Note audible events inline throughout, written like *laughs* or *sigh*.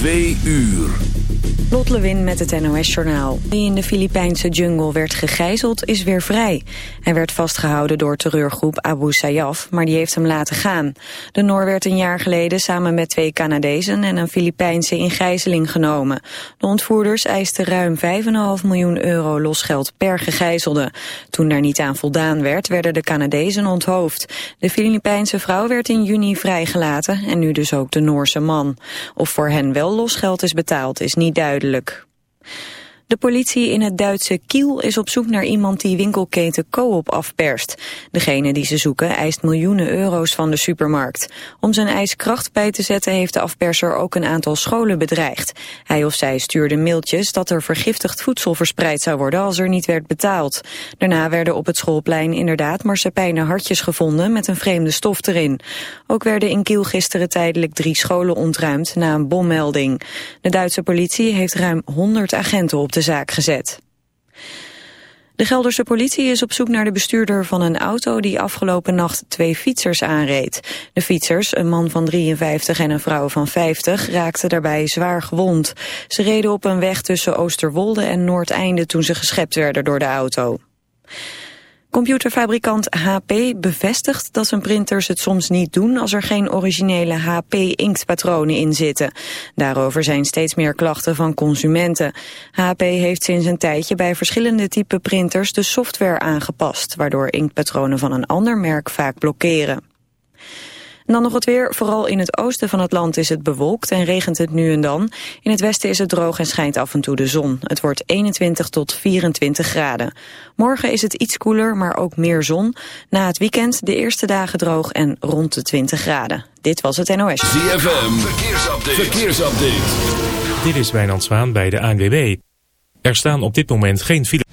Twee uur. Lot Lewin met het NOS-journaal. Die in de Filipijnse jungle werd gegijzeld is weer vrij. Hij werd vastgehouden door terreurgroep Abu Sayyaf, maar die heeft hem laten gaan. De Noor werd een jaar geleden samen met twee Canadezen en een Filipijnse in gijzeling genomen. De ontvoerders eisten ruim 5,5 miljoen euro losgeld per gegijzelde. Toen daar niet aan voldaan werd, werden de Canadezen onthoofd. De Filipijnse vrouw werd in juni vrijgelaten en nu dus ook de Noorse man. Of voor hen wel losgeld is betaald is niet duidelijk. De politie in het Duitse Kiel is op zoek naar iemand die winkelketen Coop afperst. Degene die ze zoeken eist miljoenen euro's van de supermarkt. Om zijn eis kracht bij te zetten heeft de afperser ook een aantal scholen bedreigd. Hij of zij stuurde mailtjes dat er vergiftigd voedsel verspreid zou worden als er niet werd betaald. Daarna werden op het schoolplein inderdaad marsepeinen hartjes gevonden met een vreemde stof erin. Ook werden in Kiel gisteren tijdelijk drie scholen ontruimd na een bommelding. De Duitse politie heeft ruim 100 agenten op de zaak gezet. De Gelderse politie is op zoek naar de bestuurder van een auto die afgelopen nacht twee fietsers aanreed. De fietsers, een man van 53 en een vrouw van 50, raakten daarbij zwaar gewond. Ze reden op een weg tussen Oosterwolde en Noordeinde toen ze geschept werden door de auto. Computerfabrikant HP bevestigt dat zijn printers het soms niet doen als er geen originele HP-inktpatronen in zitten. Daarover zijn steeds meer klachten van consumenten. HP heeft sinds een tijdje bij verschillende type printers de software aangepast, waardoor inktpatronen van een ander merk vaak blokkeren. En dan nog het weer. Vooral in het oosten van het land is het bewolkt en regent het nu en dan. In het westen is het droog en schijnt af en toe de zon. Het wordt 21 tot 24 graden. Morgen is het iets koeler, maar ook meer zon. Na het weekend de eerste dagen droog en rond de 20 graden. Dit was het NOS. ZFM, verkeersupdate. verkeersupdate. Dit is Wijnand Zwaan bij de ANWB. Er staan op dit moment geen file.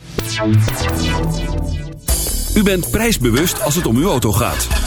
U bent prijsbewust als het om uw auto gaat.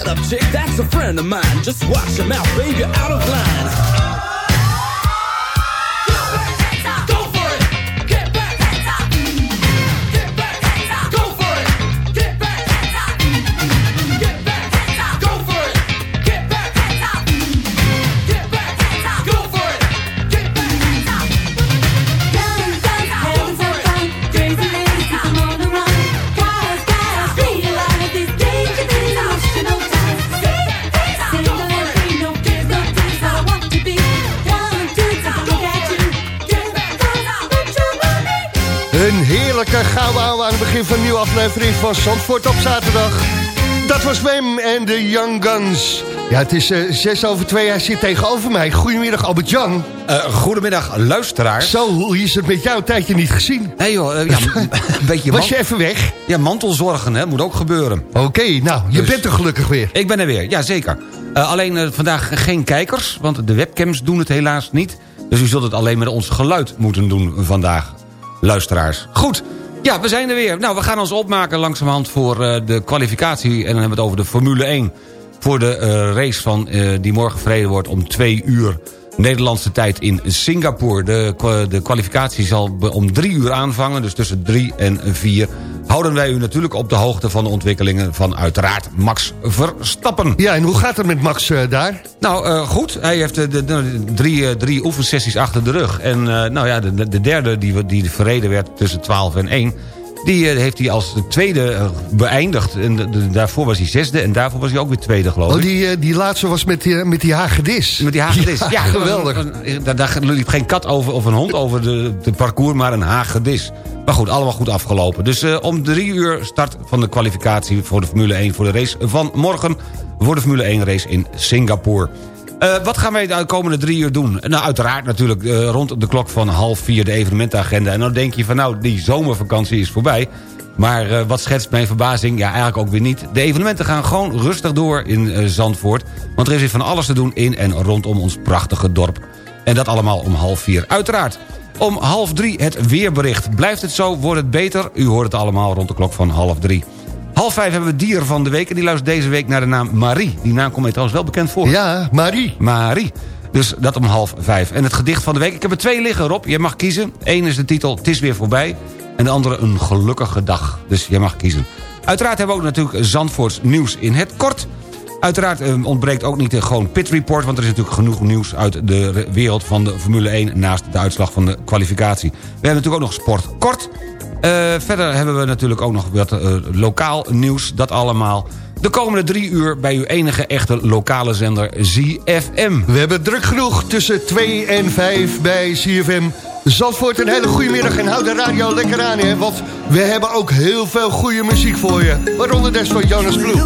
Shut up, chick, that's a friend of mine. Just watch your mouth, you're out of line. Een heerlijke gouden ouwe aan het begin van een nieuwe aflevering van Zandvoort op zaterdag. Dat was Wem en de Young Guns. Ja, het is eh, zes over twee. Hij zit tegenover mij. Goedemiddag, Albert-Jan. Eh, goedemiddag, luisteraars. Zo, hoe is het met jou? Een tijdje niet gezien. Nee joh, eh, ja, *laughs* een beetje Was je even weg? ja, mantelzorgen, hè, moet ook gebeuren. Oké, nou, je Dus- bent er gelukkig weer. Ik ben er weer, ja zeker. Alleen vandaag geen kijkers, want de webcams doen het helaas niet. Dus u zult het alleen met ons geluid moeten doen vandaag, luisteraars. Goed, ja, we zijn er weer. Nou, we gaan ons opmaken langzamerhand voor eh, de kwalificatie... en dan hebben we het over de Formule 1... voor de eh, race van, eh, die morgen verreden wordt om twee uur... Nederlandse tijd in Singapore. De, de kwalificatie zal om drie uur aanvangen, dus tussen drie en vier... houden wij u natuurlijk op de hoogte van de ontwikkelingen... van uiteraard Max Verstappen. Ja, en hoe gaat het met Max eh, daar? Nou, eh, goed. Hij heeft eh, de, de- de drie, drie oefensessies achter de rug. En nou ja, de, de derde die, die verreden werd tussen 12 en 1... die eh, heeft hij als de tweede eh, beëindigd. En daarvoor was hij zesde en daarvoor was hij ook weer tweede, geloof Oh, ik. die, eh, die laatste was met die, met die hagedis. Met die hagedis. *laughs* Ja, geweldig. een- een- Daar, daar liep geen kat over of een hond over de, de parcours, maar een hagedis. Maar goed, allemaal goed afgelopen. Dus om drie uur start van de kwalificatie voor de Formule 1... voor de race van morgen voor de Formule 1 race in Singapore. Eh, wat gaan wij de komende drie uur doen? Nou, uiteraard natuurlijk eh, rond de klok van half vier de evenementenagenda. En dan denk je van nou, die zomervakantie is voorbij. Maar eh, wat schetst mijn verbazing? Ja, eigenlijk ook weer niet. De evenementen gaan gewoon rustig door in Zandvoort. Want er is weer van alles te doen in en rondom ons prachtige dorp. En dat allemaal om half vier. Uiteraard. Om half drie het weerbericht. Blijft het zo, wordt het beter? U hoort het allemaal rond de klok van half drie. Half vijf hebben we dier van de week. En die luistert deze week naar de naam Marie. Die naam komt mij trouwens wel bekend voor. Ja, Marie. Marie. Dus dat om half vijf. En het gedicht van de week. Ik heb er twee liggen, Rob. Je mag kiezen. Eén is de titel Het is weer voorbij. En de andere Een gelukkige dag. Dus je mag kiezen. Uiteraard hebben we ook natuurlijk Zandvoorts nieuws in het kort. Uiteraard eh, ontbreekt ook niet de gewoon pit report... want er is natuurlijk genoeg nieuws uit de re- wereld van de Formule 1... naast de uitslag van de kwalificatie. We hebben natuurlijk ook nog sport kort. Eh, verder hebben we natuurlijk ook nog wat eh, lokaal nieuws. Dat allemaal de komende drie uur bij uw enige echte lokale zender ZFM. We hebben druk genoeg tussen 2 en 5 bij CFM Zandvoort. Een hele goede middag en houd de radio lekker aan, hè, want we hebben ook heel veel goede muziek voor je. Waaronder des van Jonas Blue.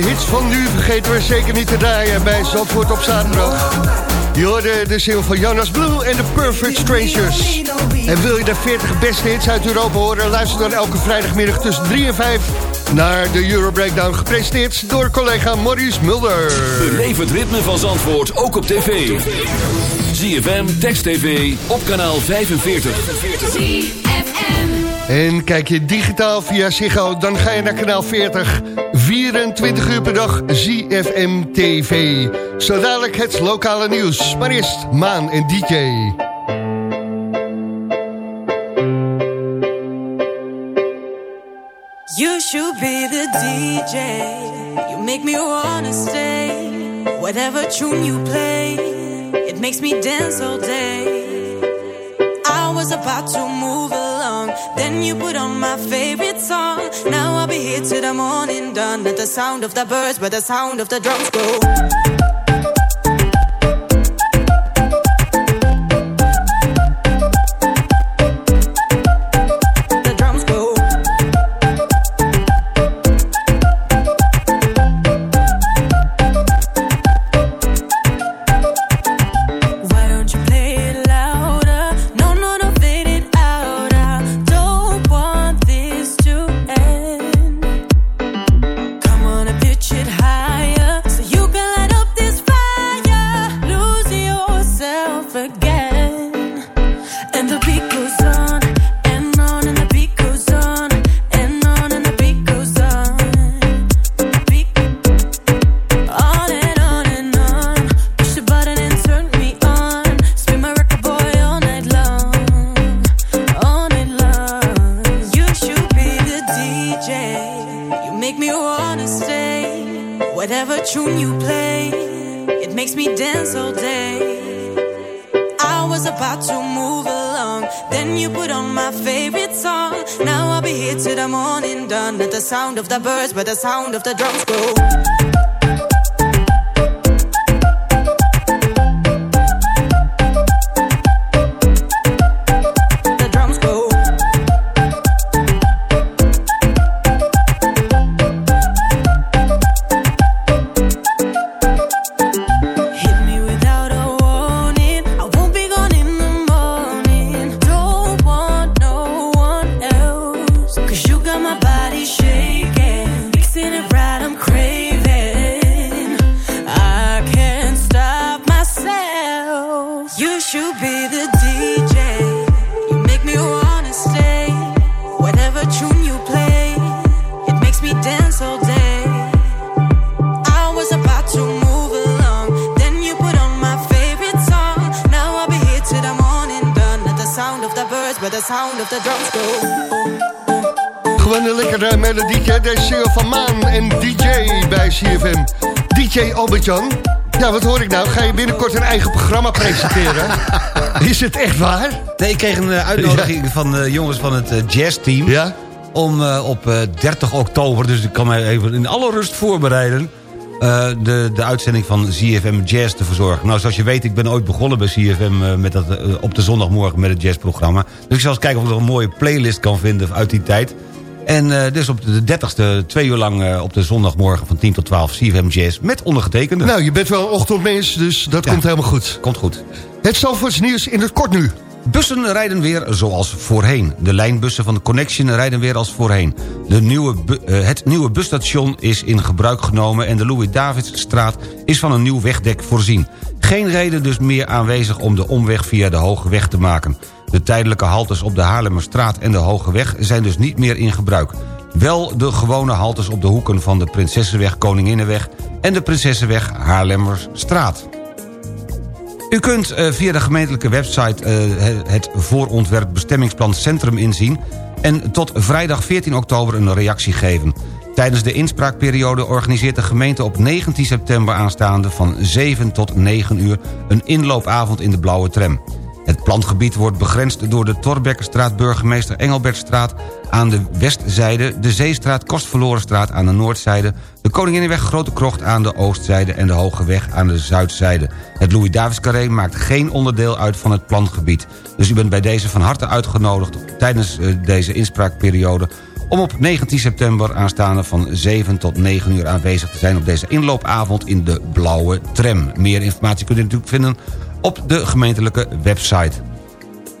De hits van nu vergeten we zeker niet te draaien bij Zandvoort op zaterdag. Je hoorde de single van Jonas Blue en The Perfect Strangers. En wil je de 40 beste hits uit Europa horen... luister dan elke vrijdagmiddag tussen 3 en 5... naar de Euro Breakdown, gepresenteerd door collega Maurice Mulder. Beleef het ritme van Zandvoort ook op tv. ZFM, Text TV, op kanaal 45. En kijk je digitaal via Ziggo, dan ga je naar kanaal 40. 24 uur per dag ZFM TV. Zo dadelijk het lokale nieuws. Maar eerst Maan en DJ. You should be the DJ. You make me wanna stay. Whatever tune you play, it makes me dance all day. I was about to then you put on my favorite song. Now I'll be here till the morning done. Not the sound of the birds, but the sound of the drums go. The sound of the drums go. Gewoon een lekkere melodietje. Deze single van Maan en DJ bij CFM. DJ Albert-Jan. Ja, wat hoor ik nou? Ga je binnenkort een eigen programma presenteren? *laughs* Is het echt waar? Nee, ik kreeg een eh, uitnodiging van de jongens van het eh, jazzteam... Ja? om eh, op eh, 30 oktober, dus ik kan mij even in alle rust voorbereiden... eh, de, de uitzending van ZFM Jazz te verzorgen. Nou, zoals je weet, ik ben ooit begonnen bij ZFM... eh, met dat, eh, op de zondagmorgen met het jazzprogramma. Dus ik zal eens kijken of ik nog een mooie playlist kan vinden uit die tijd. En dus op de 30ste, twee uur lang op de zondagmorgen van 10 tot 12 CFM Jazz met ondergetekende. Nou, je bent wel een ochtendmens, dus dat Ja. komt helemaal goed. Komt goed. Het Zandvoorts nieuws in het kort nu. Bussen rijden weer zoals voorheen. De lijnbussen van de Connection rijden weer als voorheen. De nieuwe eh, het nieuwe busstation is in gebruik genomen... en de Louis-Davidsstraat is van een nieuw wegdek voorzien. Geen reden dus meer aanwezig om de omweg via de Hoge Weg te maken. De tijdelijke haltes op de Haarlemmerstraat en de Hoge Weg... zijn dus niet meer in gebruik. Wel de gewone haltes op de hoeken van de Prinsessenweg Koninginnenweg... en de Prinsessenweg Haarlemmerstraat. U kunt eh, via de gemeentelijke website eh, het voorontwerp bestemmingsplan Centrum inzien... en tot vrijdag 14 oktober een reactie geven. Tijdens de inspraakperiode organiseert de gemeente op 19 september aanstaande... van 7 tot 9 uur een inloopavond in de blauwe tram. Het plangebied wordt begrensd door de Torbekkerstraat... burgemeester Engelbertstraat aan de westzijde... de Zeestraat Kostverlorenstraat aan de noordzijde... de Koninginnenweg Grote Krocht aan de oostzijde... en de Hoge Weg aan de zuidzijde. Het Louis-Davids-carré maakt geen onderdeel uit van het plangebied. Dus u bent bij deze van harte uitgenodigd... tijdens eh, deze inspraakperiode om op 19 september aanstaande van 7 tot 9 uur aanwezig te zijn... op deze inloopavond in de Blauwe Tram. Meer informatie kunt u natuurlijk vinden op de gemeentelijke website.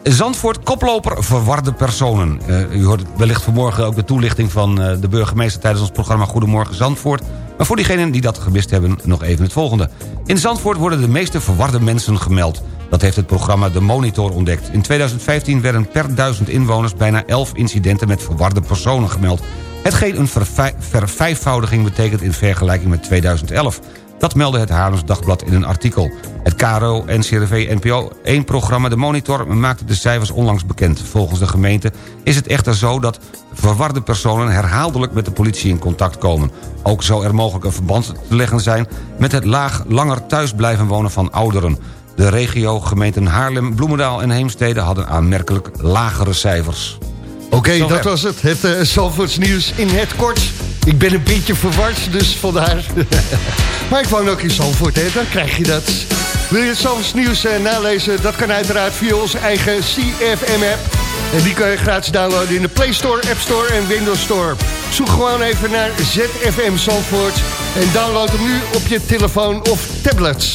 Zandvoort, koploper verwarde personen. Eh, u hoort wellicht vanmorgen ook de toelichting van eh, de burgemeester... tijdens ons programma Goedemorgen Zandvoort. Maar voor diegenen die dat gemist hebben, nog even het volgende. In Zandvoort worden de meeste verwarde mensen gemeld. Dat heeft het programma De Monitor ontdekt. In 2015 werden per duizend inwoners bijna 11 incidenten... met verwarde personen gemeld. Hetgeen een vervij- vervijfvoudiging betekent in vergelijking met 2011... Dat meldde het Haarlems Dagblad in een artikel. Het KRO NCRV NPO 1-programma De Monitor maakte de cijfers onlangs bekend. Volgens de gemeente is het echter zo dat verwarde personen herhaaldelijk met de politie in contact komen. Ook zou er mogelijk een verband te leggen zijn met het laag langer thuis blijven wonen van ouderen. De regio, gemeenten Haarlem, Bloemendaal en Heemstede hadden aanmerkelijk lagere cijfers. Oké, dat was het. Het uh, nieuws in het kort. Ik ben een beetje verward, dus vandaar. *laughs* maar ik woon ook in Zandvoort, hè? dan krijg je dat. Wil je het Zandvoorts nieuws eh, nalezen? Dat kan uiteraard via onze eigen CFM-app. En die kan je gratis downloaden in de Play Store, App Store en Windows Store. Zoek gewoon even naar ZFM Zandvoort. En download hem nu op je telefoon of tablets.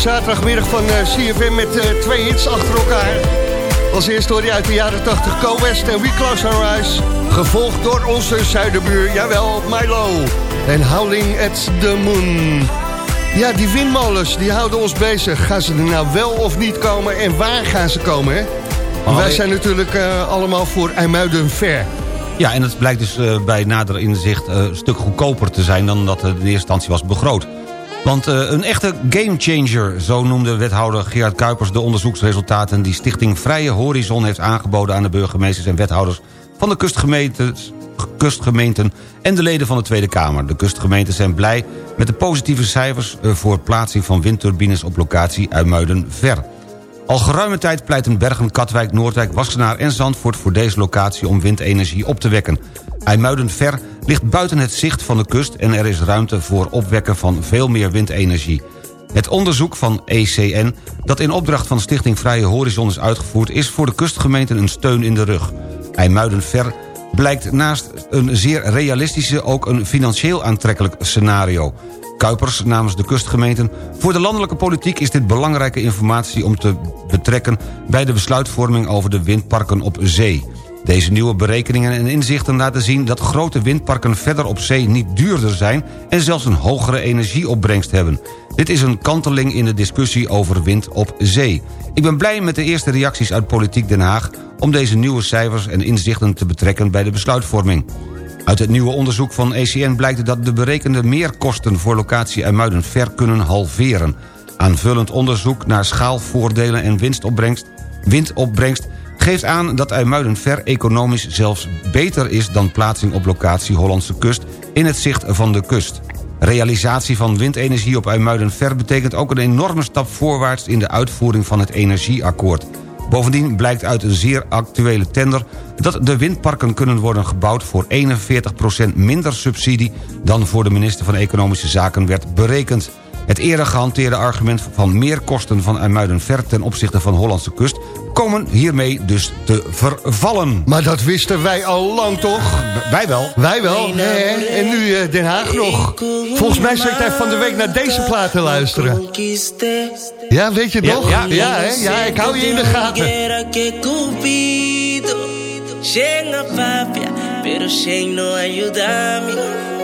zaterdagmiddag van eh, CFM met eh, twee hits achter elkaar. Als eerste hoor je uit de jaren 80 Co West en We Close Our Eyes. Gevolgd door onze zuiderbuur, jawel, Milo. En Howling at the Moon. Ja, die windmolens, die houden ons bezig. Gaan ze er nou wel of niet komen en waar gaan ze komen, hè? Oh, Wij zijn natuurlijk eh, allemaal voor IJmuiden ver. Ja, en het blijkt dus bij nader inzicht een stuk goedkoper te zijn... dan dat het in eerste instantie was begroot. Want eh, een echte gamechanger, zo noemde wethouder Gerard Kuipers... de onderzoeksresultaten die Stichting Vrije Horizon heeft aangeboden... aan de burgemeesters en wethouders van de kustgemeentes, kustgemeenten... en de leden van de Tweede Kamer. De kustgemeenten zijn blij met de positieve cijfers... eh, voor plaatsing van windturbines op locatie Uimuiden-Ver. Al geruime tijd pleiten Bergen, Katwijk, Noordwijk, Wassenaar en Zandvoort... voor deze locatie om windenergie op te wekken. IJmuiden-Ver ligt buiten het zicht van de kust... en er is ruimte voor opwekken van veel meer windenergie. Het onderzoek van ECN, dat in opdracht van Stichting Vrije Horizon is uitgevoerd... is voor de kustgemeenten een steun in de rug. IJmuiden-Ver blijkt naast een zeer realistische... ook een financieel aantrekkelijk scenario. Kuipers namens de kustgemeenten. Voor de landelijke politiek is dit belangrijke informatie om te betrekken... bij de besluitvorming over de windparken op zee. Deze nieuwe berekeningen en inzichten laten zien dat grote windparken verder op zee niet duurder zijn... en zelfs een hogere energieopbrengst hebben. Dit is een kanteling in de discussie over wind op zee. Ik ben blij met de eerste reacties uit Politiek Den Haag... om deze nieuwe cijfers en inzichten te betrekken bij de besluitvorming. Uit het nieuwe onderzoek van ECN blijkt dat de berekende meerkosten voor locatie IJmuiden ver kunnen halveren. Aanvullend onderzoek naar schaalvoordelen en winstopbrengst, windopbrengst geeft aan dat IJmuiden ver economisch zelfs beter is dan plaatsing op locatie Hollandse kust in het zicht van de kust. Realisatie van windenergie op IJmuiden ver betekent ook een enorme stap voorwaarts in de uitvoering van het energieakkoord. Bovendien blijkt uit een zeer actuele tender... dat de windparken kunnen worden gebouwd voor 41% minder subsidie... dan voor de minister van Economische Zaken werd berekend. Het eerder gehanteerde argument van meerkosten van IJmuiden-Ver... ten opzichte van de Hollandse kust... komen hiermee dus te vervallen. Maar dat wisten wij al lang, toch? Wij wel. Wij wel. En nu eh, Den Haag nog. Volgens mij zit hij van de week naar deze plaat te luisteren. Ja, weet je Ja, nog? ja. ja, hè? ja ik hou je in de gaten. Papia, pero Shane no ayudame.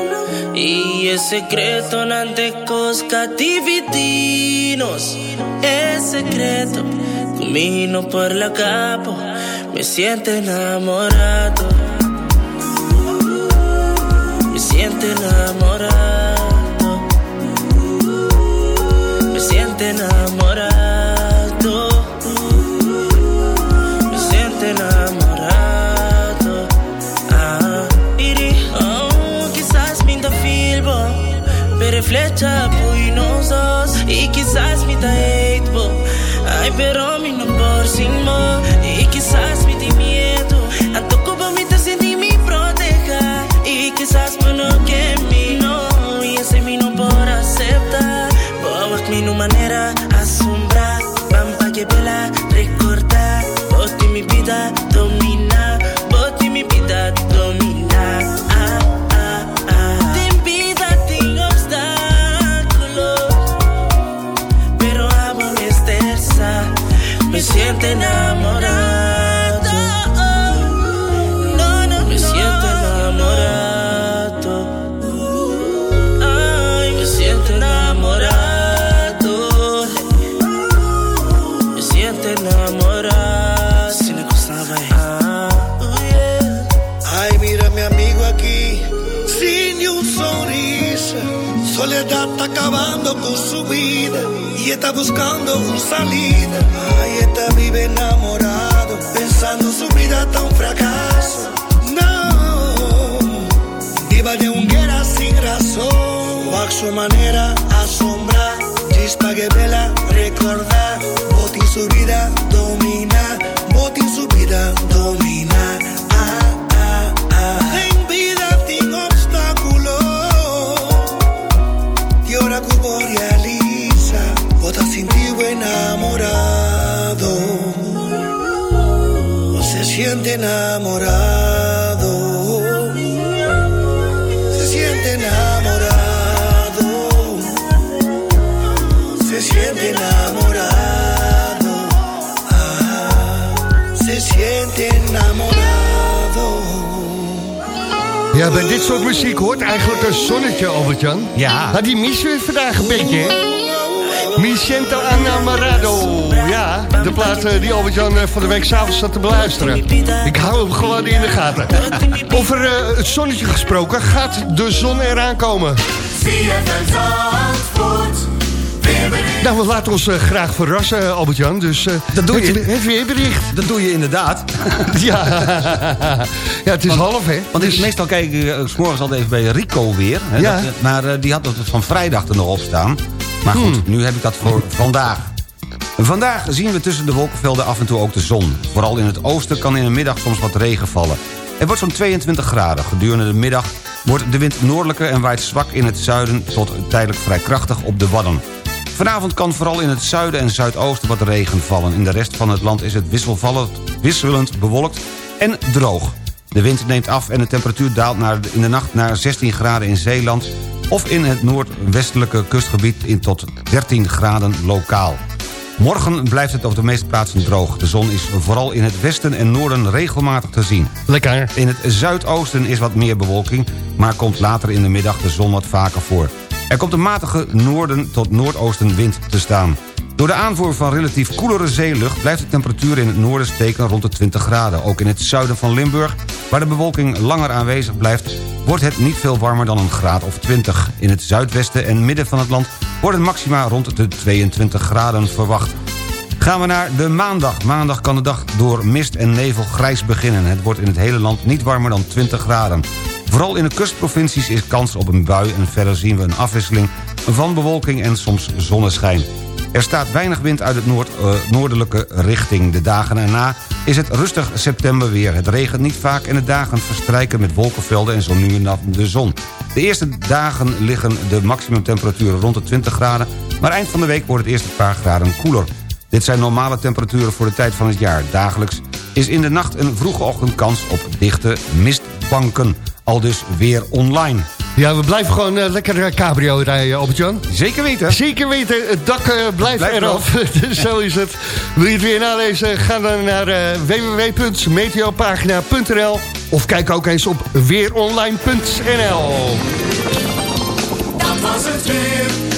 Y es secreto nante cosca dividinos. Es secreto, camino por la capo, me siento enamorado. Me siento enamorado. Me siento enamorado. Siento enamorado. Si me costaba ah, oh yeah. Ay, mira mi amigo aquí, sin ni un sonrisa. Soledad está acabando con su vida y está buscando una salida. Ay, está vive enamorado, pensando su vida tan fracaso. No, viva de un guerra sin razón, o a su manera Chispa que vela recordar, boti su vida domina, boti su vida domina. Ja, bij dit soort muziek hoort eigenlijk een zonnetje, Albert-Jan. Ja. Maar die missen we vandaag een beetje, hè? Mi siento enamorado. Ja, de plaat eh, die Albert-Jan eh, van de week s'avonds zat te beluisteren. Ik hou hem gewoon in de gaten. Over eh, het zonnetje gesproken, gaat de zon eraan komen? Nou, we laten ons eh, graag verrassen, Albert-Jan. Dus eh, Dat doe je. Het, het weerbericht. Dat doe je inderdaad. *laughs* Ja. ja, het is half, hè? Want ik, Dus- meestal kijk ik eh, 's morgens altijd even bij Rico weer. Hè, Ja. dat, eh, maar eh, die had het van vrijdag er nog op staan. Maar goed, Hmm. nu heb ik dat voor vandaag. Vandaag zien we tussen de wolkenvelden af en toe ook de zon. Vooral in het oosten kan in de middag soms wat regen vallen. Het wordt zo'n 22 graden. Gedurende de middag wordt de wind noordelijker en waait zwak in het zuiden... tot tijdelijk vrij krachtig op de Wadden. Vanavond kan vooral in het zuiden en zuidoosten wat regen vallen. In de rest van het land is het wisselvallend, wisselend bewolkt en droog. De wind neemt af en de temperatuur daalt naar, in de nacht naar 16 graden in Zeeland... of in het noordwestelijke kustgebied in tot 13 graden lokaal. Morgen blijft het op de meeste plaatsen droog. De zon is vooral in het westen en noorden regelmatig te zien. Lekker. In het zuidoosten is wat meer bewolking... maar komt later in de middag de zon wat vaker voor. Er komt een matige noorden tot noordoostenwind te staan. Door de aanvoer van relatief koelere zeelucht... blijft de temperatuur in het noorden steken rond de 20 graden. Ook in het zuiden van Limburg, waar de bewolking langer aanwezig blijft... wordt het niet veel warmer dan een graad of 20. In het zuidwesten en midden van het land... worden maxima rond de 22 graden verwacht. Gaan we naar de maandag. Maandag kan de dag door mist en nevel grijs beginnen. Het wordt in het hele land niet warmer dan 20 graden. Vooral in de kustprovincies is kans op een bui... en verder zien we een afwisseling van bewolking en soms zonneschijn. Er staat weinig wind uit het noord, eh, noordelijke richting. De dagen erna is het rustig september weer. Het regent niet vaak en de dagen verstrijken met wolkenvelden en zo nu en dan de zon. De eerste dagen liggen de maximumtemperaturen rond de 20 graden... maar eind van de week wordt het eerst een paar graden koeler. Dit zijn normale temperaturen voor de tijd van het jaar. Dagelijks is in de nacht een vroege ochtend kans op dichte mistbanken. Al dus weer online. Ja, we blijven gewoon eh, lekker eh, cabrio rijden, Albert-Jan. Zeker weten. Zeker weten, het dak eh, blijft Blijft eraf. *laughs* Dus Zo is het. Wil je het weer nalezen? Ga dan naar eh, www.meteopagina.nl of kijk ook eens op weeronline.nl. Dat was het weer.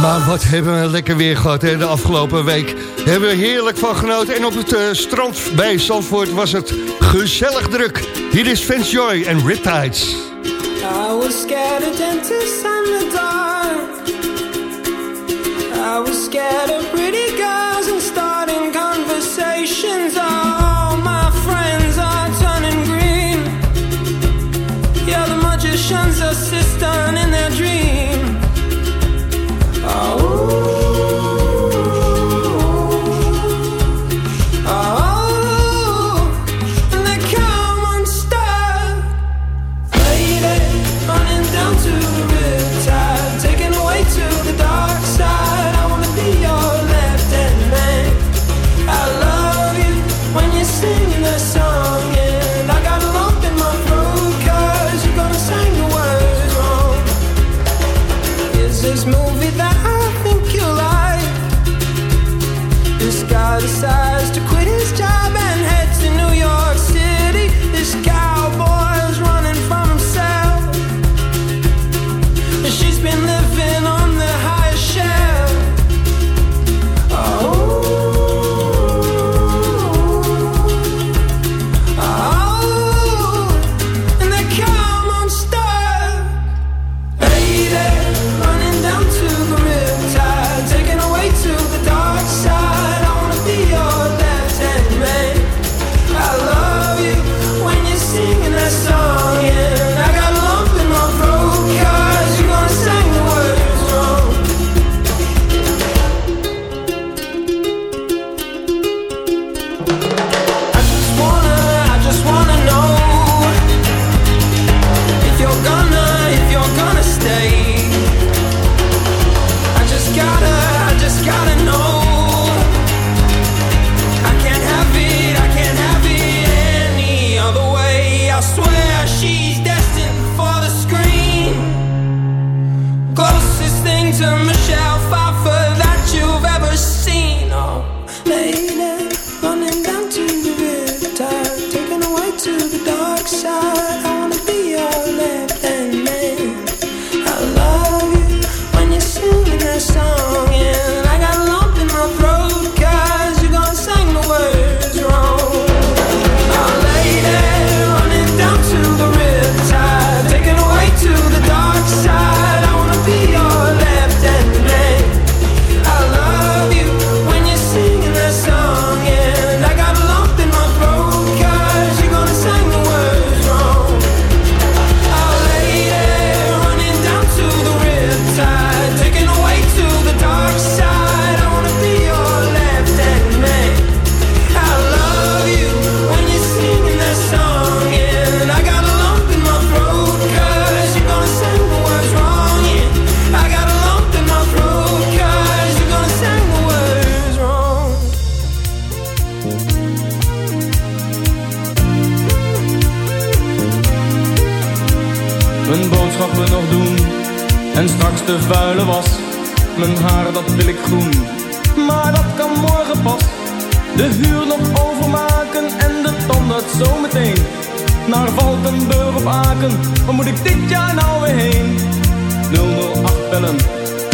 Maar wat hebben we lekker weer gehad de afgelopen week. Hebben we heerlijk van genoten. En op het eh, strand bij Zandvoort was het gezellig druk. Hier is Vince Joy en Riptides. I was scared of dentists the dark. I was scared of pretty girls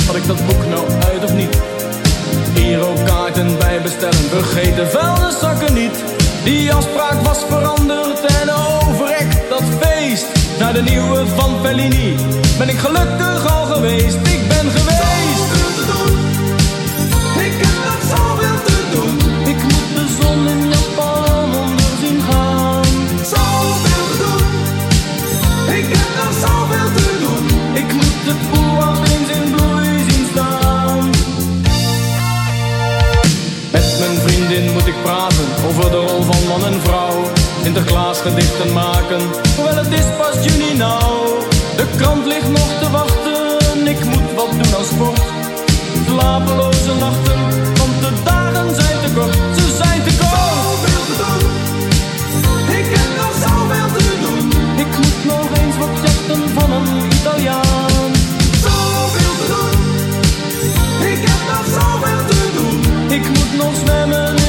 had ik dat boek nou uit of niet? Girokaarten bij bestellen, vergeet de vuilniszakken niet. Die afspraak was veranderd en overrekt dat feest. Naar de nieuwe van Fellini ben ik gelukkig al geweest. Ik ben geweest. Sinterklaas gedichten maken, wel het is pas juni nou. De krant ligt nog te wachten, ik moet wat doen aan sport. Slapeloze nachten, want de dagen zijn te kort, ze zijn te kort. Zoveel te doen, ik heb nog zoveel te doen. Ik moet nog eens wat chatten van een Italiaan. Zoveel te doen, ik heb nog zoveel te doen. Ik moet nog zwemmen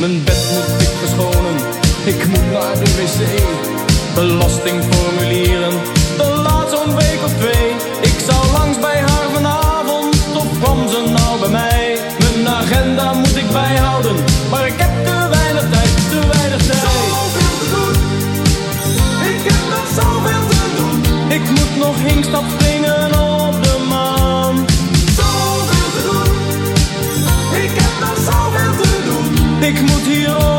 Mijn bed moet ik verschonen, ik moet naar de wc. Belastingformulieren, Ik moet hier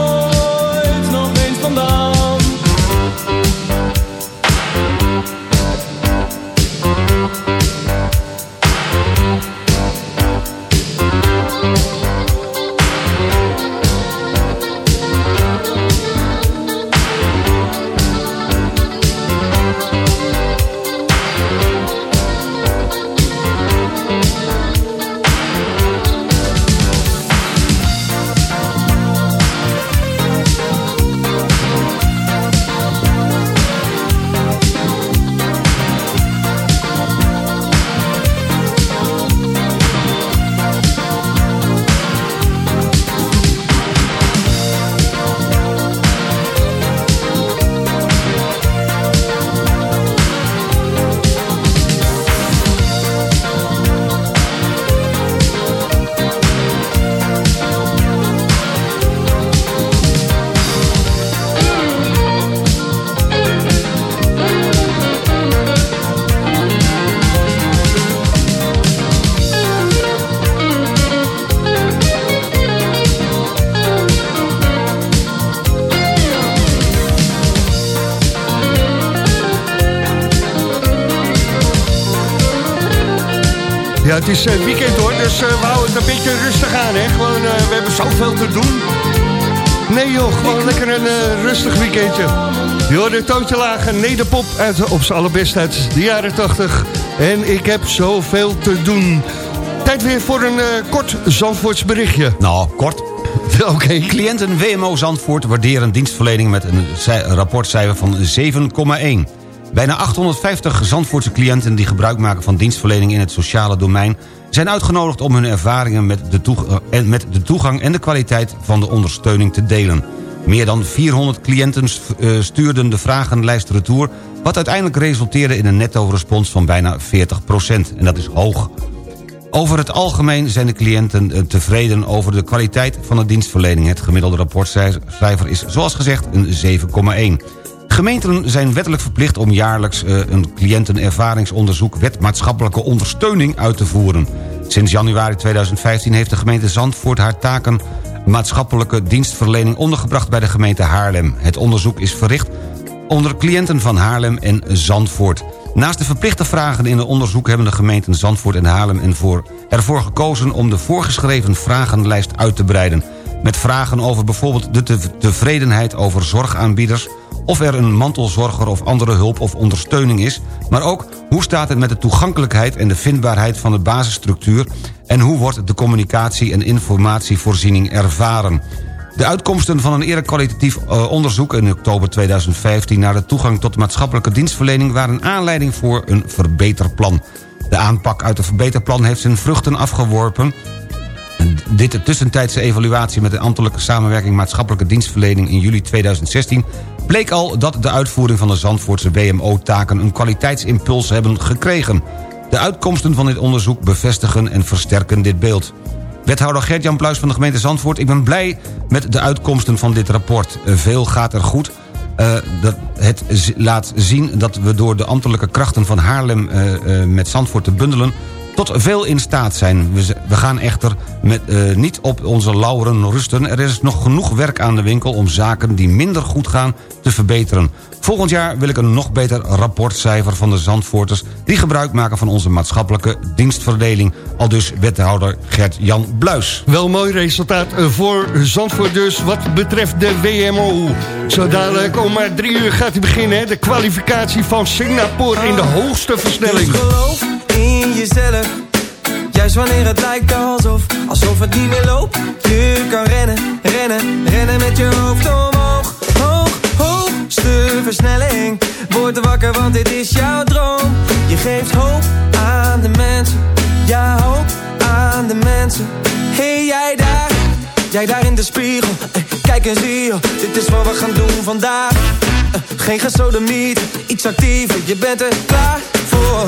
het is eh, weekend hoor, dus eh, we houden het een beetje rustig aan. Hè? Gewoon, eh, we hebben zoveel te doen. Nee joh, gewoon lekker een rustig weekendje. Je hoort de toontje lager, nederpop uit, op z'n allerbest uit de jaren 80. En ik heb zoveel te doen. Tijd weer voor een kort Zandvoorts berichtje. Nou, kort. *laughs* Oké. Cliënten WMO Zandvoort waarderen dienstverlening met een cij- rapportcijfer van 7,1. Bijna 850 Zandvoortse cliënten die gebruik maken van dienstverlening in het sociale domein... zijn uitgenodigd om hun ervaringen met de, eh, met de toegang en de kwaliteit van de ondersteuning te delen. Meer dan 400 cliënten eh, stuurden de vragenlijst retour... wat uiteindelijk resulteerde in een netto-respons van bijna 40% En dat is hoog. Over het algemeen zijn de cliënten eh, tevreden over de kwaliteit van de dienstverlening. Het gemiddelde rapportcijfer is zoals gezegd een 7,1. Gemeenten zijn wettelijk verplicht om jaarlijks eh, een cliëntenervaringsonderzoek... wet maatschappelijke ondersteuning uit te voeren. Sinds januari 2015 heeft de gemeente Zandvoort haar taken... maatschappelijke dienstverlening ondergebracht bij de gemeente Haarlem. Het onderzoek is verricht onder cliënten van Haarlem en Zandvoort. Naast de verplichte vragen in het onderzoek... hebben de gemeenten Zandvoort en Haarlem ervoor, gekozen... om de voorgeschreven vragenlijst uit te breiden. Met vragen over bijvoorbeeld de te- tevredenheid over zorgaanbieders... of er een mantelzorger of andere hulp of ondersteuning is... maar ook hoe staat het met de toegankelijkheid en de vindbaarheid van de basisstructuur... en hoe wordt de communicatie en informatievoorziening ervaren. De uitkomsten van een eerder kwalitatief eh, onderzoek in oktober 2015... naar de toegang tot maatschappelijke dienstverlening... waren aanleiding voor een verbeterplan. De aanpak uit het verbeterplan heeft zijn vruchten afgeworpen... Dit tussentijdse evaluatie met de ambtelijke samenwerking maatschappelijke dienstverlening in juli 2016 bleek al dat de uitvoering van de Zandvoortse WMO-taken een kwaliteitsimpuls hebben gekregen. De uitkomsten van dit onderzoek bevestigen en versterken dit beeld. Wethouder Gert-Jan Pluis van de gemeente Zandvoort... ik ben blij met de uitkomsten van dit rapport. Veel gaat er goed. Eh, dat het laat zien dat we door de ambtelijke krachten van Haarlem... eh, eh, met Zandvoort te bundelen tot veel in staat zijn. We, gaan echter met, eh, niet op onze lauren rusten. Er is nog genoeg werk aan de winkel om zaken die minder goed gaan te verbeteren. Volgend jaar wil ik een nog beter rapportcijfer van de Zandvoorters... die gebruik maken van onze maatschappelijke dienstverdeling. Al dus wethouder Gert-Jan Bluis. Wel een mooi resultaat eh, voor Zandvoort dus wat betreft de WMO. Zo dadelijk om maar drie uur gaat hij beginnen. hè. De kwalificatie van Singapore in de hoogste versnelling. Juist wanneer het lijkt alsof, alsof het niet meer loopt. Je kan rennen, rennen, rennen met je hoofd omhoog. Hoog, hoogste versnelling. Word wakker, want dit is jouw droom. Je geeft hoop aan de mensen. Ja, hoop aan de mensen. Hey, jij daar, jij daar in de spiegel. Eh, Kijk eens hier, dit is wat we gaan doen vandaag. Eh, Geen gesodemiet, iets actiever, je bent er klaar voor.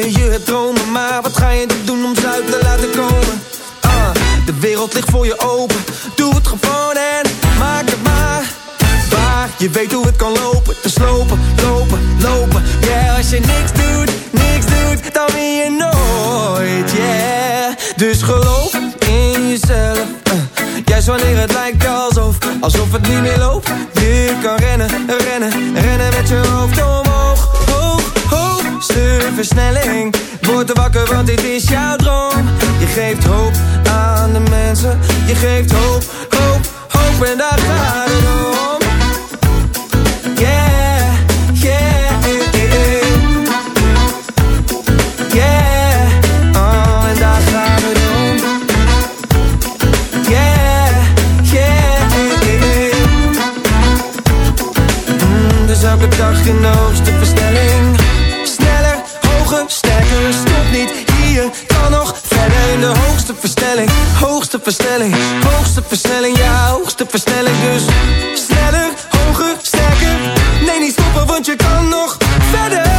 Je hebt dromen Maar wat ga je doen om ze uit te laten komen? Ah, de wereld ligt voor je open. Doe het gewoon en maak het maar Waar, je weet hoe het kan lopen Dus lopen, lopen, lopen. Yeah, als je niks Juist wanneer het lijkt alsof Alsof het niet meer loopt. Je kan rennen, rennen, rennen met je hoofd omhoog. Hoog, hoogste versnelling. Word wakker want dit is jouw droom. Je geeft hoop aan de mensen. Je geeft hoop, hoop, hoop en daar versnelling, hoogste versnelling Ja, hoogste versnelling dus. Sneller, hoger, sterker. Nee, niet stoppen, want je kan nog verder.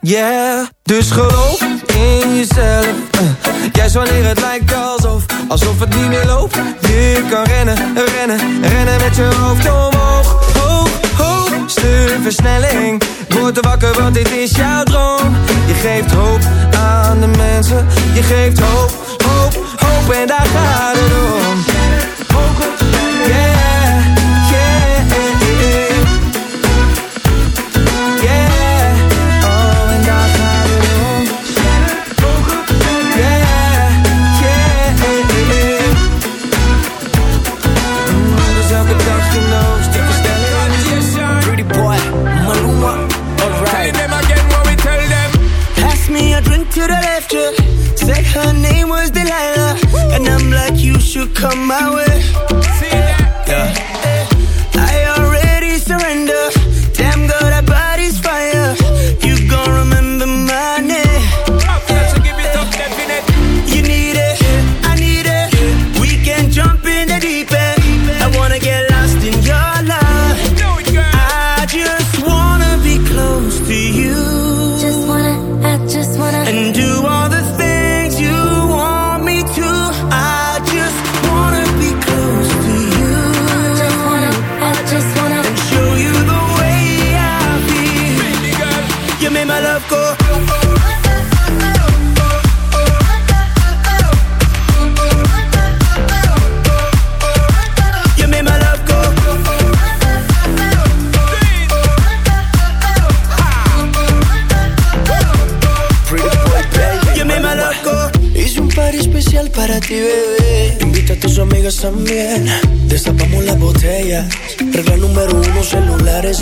Yeah, dus geloof in jezelf. Uh, Juist wanneer het lijkt alsof Alsof het niet meer loopt. Je kan rennen, rennen, rennen met je hoofd omhoog. Hoog, hoogste versnelling. Word wakker want dit is jouw droom geeft hoop aan de mensen. Je geeft hoop, hoop, hoop en daar gaat het om come my way.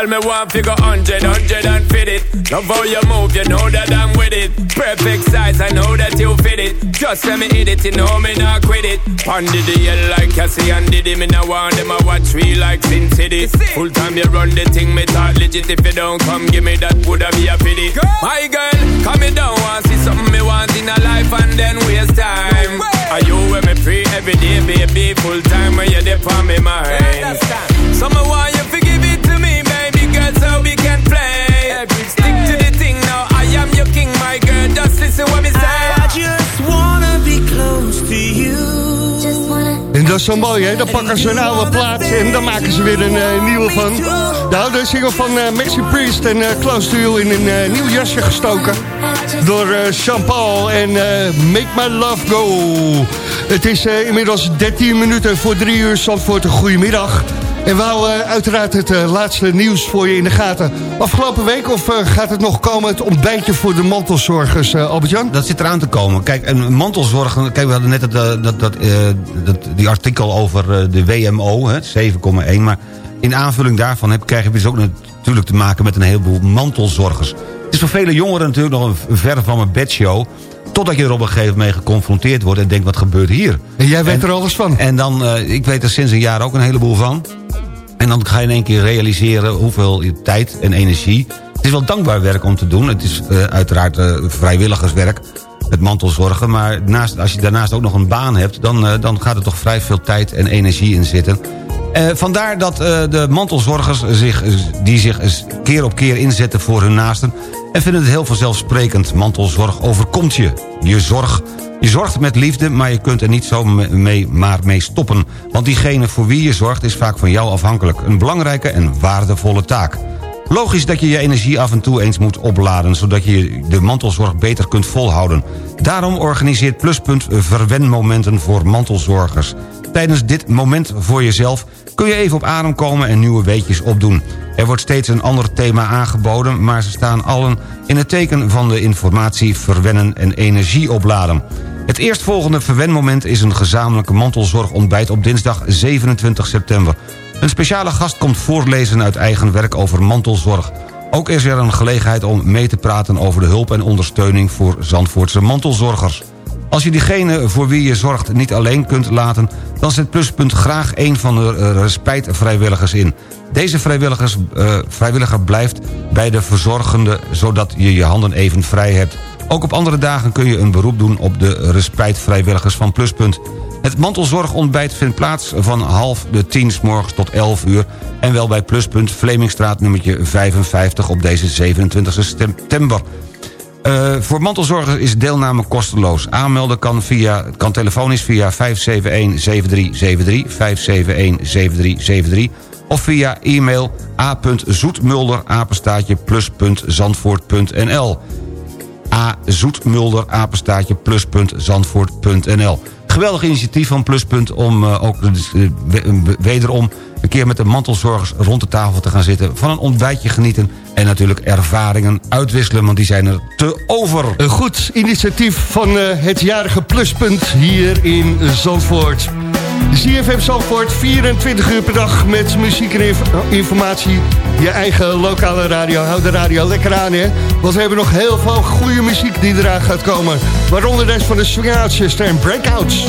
Girl, me want figure hundred, hundred and fit it. Love how you move, you know that I'm with it. Perfect size, I know that you fit it. Just let me hit it, you know me not quit it. Pondy the hell like Cassie and Diddy. Me now want them a watch me like Sin City. Full time you run the thing, me talk legit. If you don't come, give me that, woulda be a pity. Girl. My girl, come me down, want see something me want in a life and then waste time. Are you with me free every day, baby? Full time when you're there for me mind. So me want listen what me say. I just wanna be close to you. En dat is zo mooi, hè? Dan pakken ze een oude plaat en dan maken ze weer een eh, nieuwe van. Nou, de single van eh, Maxi Priest en eh, Close to You in een nieuw jasje gestoken. Door eh Jean-Paul en eh, Make My Love Go. Het is eh, inmiddels 13 minuten voor 3 uur. Zandvoort, een goedemiddag. En we houden eh, uiteraard het eh, laatste nieuws voor je in de gaten. Afgelopen week of eh, gaat het nog komen het ontbijtje voor de mantelzorgers, Albert-Jan? Dat zit eraan te komen. Kijk, een mantelzorg... Kijk, we hadden net dat, dat, eh, dat, die artikel over de WMO, hè, 7,1. Maar in aanvulling daarvan heb, krijg je dus ook natuurlijk te maken met een heleboel mantelzorgers. Het is voor vele jongeren natuurlijk nog een verre van mijn bedshow... Totdat je er op een gegeven moment mee geconfronteerd wordt... en denkt, wat gebeurt hier? En jij weet er alles van. En dan, eh, ik weet er sinds een jaar ook een heleboel van. En dan ga je in één keer realiseren hoeveel tijd en energie... Het is wel dankbaar werk om te doen. Het is eh, uiteraard eh, vrijwilligerswerk, het mantelzorgen. Maar naast, als je daarnaast ook nog een baan hebt... dan, dan gaat er toch vrij veel tijd en energie in zitten. Eh, vandaar dat eh, de mantelzorgers zich, die zich keer op keer inzetten voor hun naasten... en vinden het heel vanzelfsprekend. Mantelzorg overkomt je. Je zorg je zorgt met liefde, maar je kunt er niet zo me- mee, maar mee stoppen. Want diegene voor wie je zorgt is vaak van jou afhankelijk. Een belangrijke en waardevolle taak. Logisch dat je je energie af en toe eens moet opladen... zodat je de mantelzorg beter kunt volhouden. Daarom organiseert Pluspunt verwenmomenten voor mantelzorgers. Tijdens dit moment voor jezelf kun je even op adem komen en nieuwe weetjes opdoen. Er wordt steeds een ander thema aangeboden... maar ze staan allen in het teken van de informatie verwennen en energie opladen. Het eerstvolgende verwenmoment is een gezamenlijke mantelzorgontbijt op dinsdag 27 september. Een speciale gast komt voorlezen uit eigen werk over mantelzorg. Ook is er een gelegenheid om mee te praten over de hulp en ondersteuning voor Zandvoortse mantelzorgers. Als je diegene voor wie je zorgt niet alleen kunt laten... dan zet Pluspunt graag een van de eh, respijtvrijwilligers in. Deze vrijwilligers, eh, vrijwilliger blijft bij de verzorgende... zodat je je handen even vrij hebt. Ook op andere dagen kun je een beroep doen op de respijtvrijwilligers van Pluspunt. Het mantelzorgontbijt vindt plaats van half de tien 's morgens tot 11 uur... en wel bij Pluspunt Vlemingstraat nummertje 55 op deze 27 september. Eh, voor mantelzorgers is deelname kosteloos. Aanmelden kan, via, kan telefonisch via 571-7373, 571-7373... of via e-mail a.zoetmulder, apenstaatje, plus.zandvoort.nl A. Zoetmulder, apenstaatje, plus.zandvoort.nl Geweldig initiatief van Pluspunt om eh, ook eh, we- wederom een keer met de mantelzorgers rond de tafel te gaan zitten... van een ontbijtje genieten en natuurlijk ervaringen uitwisselen... want die zijn er te over. Een goed initiatief van eh, het jarige pluspunt hier in Zandvoort. ZFM Zandvoort, 24 uur per dag met muziek en inf- informatie. Je eigen lokale radio. Houd de radio lekker aan, hè. Want we hebben nog heel veel goede muziek die eraan gaat komen. Waaronder deze van de Swing Out Sister en Breakouts.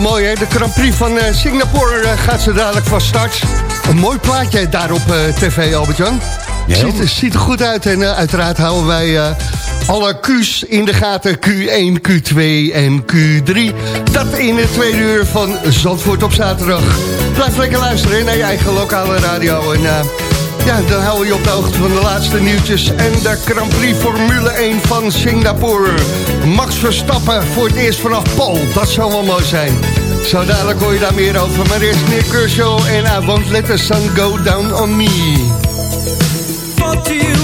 Mooi hè, de Grand Prix van eh, Singapore eh, gaat zo dadelijk van start. Een mooi plaatje daar op eh, tv, Albert-Jan. Ja, ziet, ziet, er goed uit en uiteraard houden wij alle Q's in de gaten. Q1, Q2 en Q3. Dat in het tweede uur van Zandvoort op zaterdag. Blijf lekker luisteren naar je eigen lokale radio en... Ja, dan hou je op de hoogte van de laatste nieuwtjes. En de Grand Prix Formule 1 van Singapore. Max Verstappen voor het eerst vanaf Pol. Dat zou wel mooi zijn. Zo dadelijk hoor je daar meer over. Maar eerst meer Kershaw en I Won't Let The Sun Go Down On Me. You